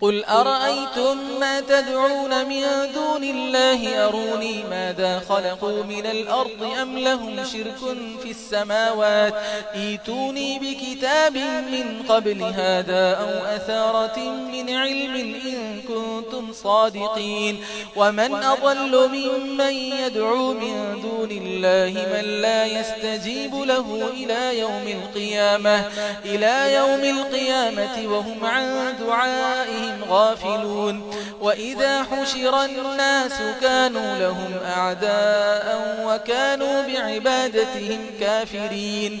قل أرأيتم ما تدعون من دون الله أروني ماذا خلقوا من الأرض أم لهم شرك في السماوات إيتوني بكتاب من قبل هذا أو أثارة من علم إن كنتم صادقين ومن أضل ممن يدعو من دون الله من لا يستجيب له إلى يوم القيامة, إلى يوم القيامة وهم عن دعائه عنهم غافلون. وإذا حشر الناس كانوا لهم أعداء وكانوا بعبادتهم كافرين.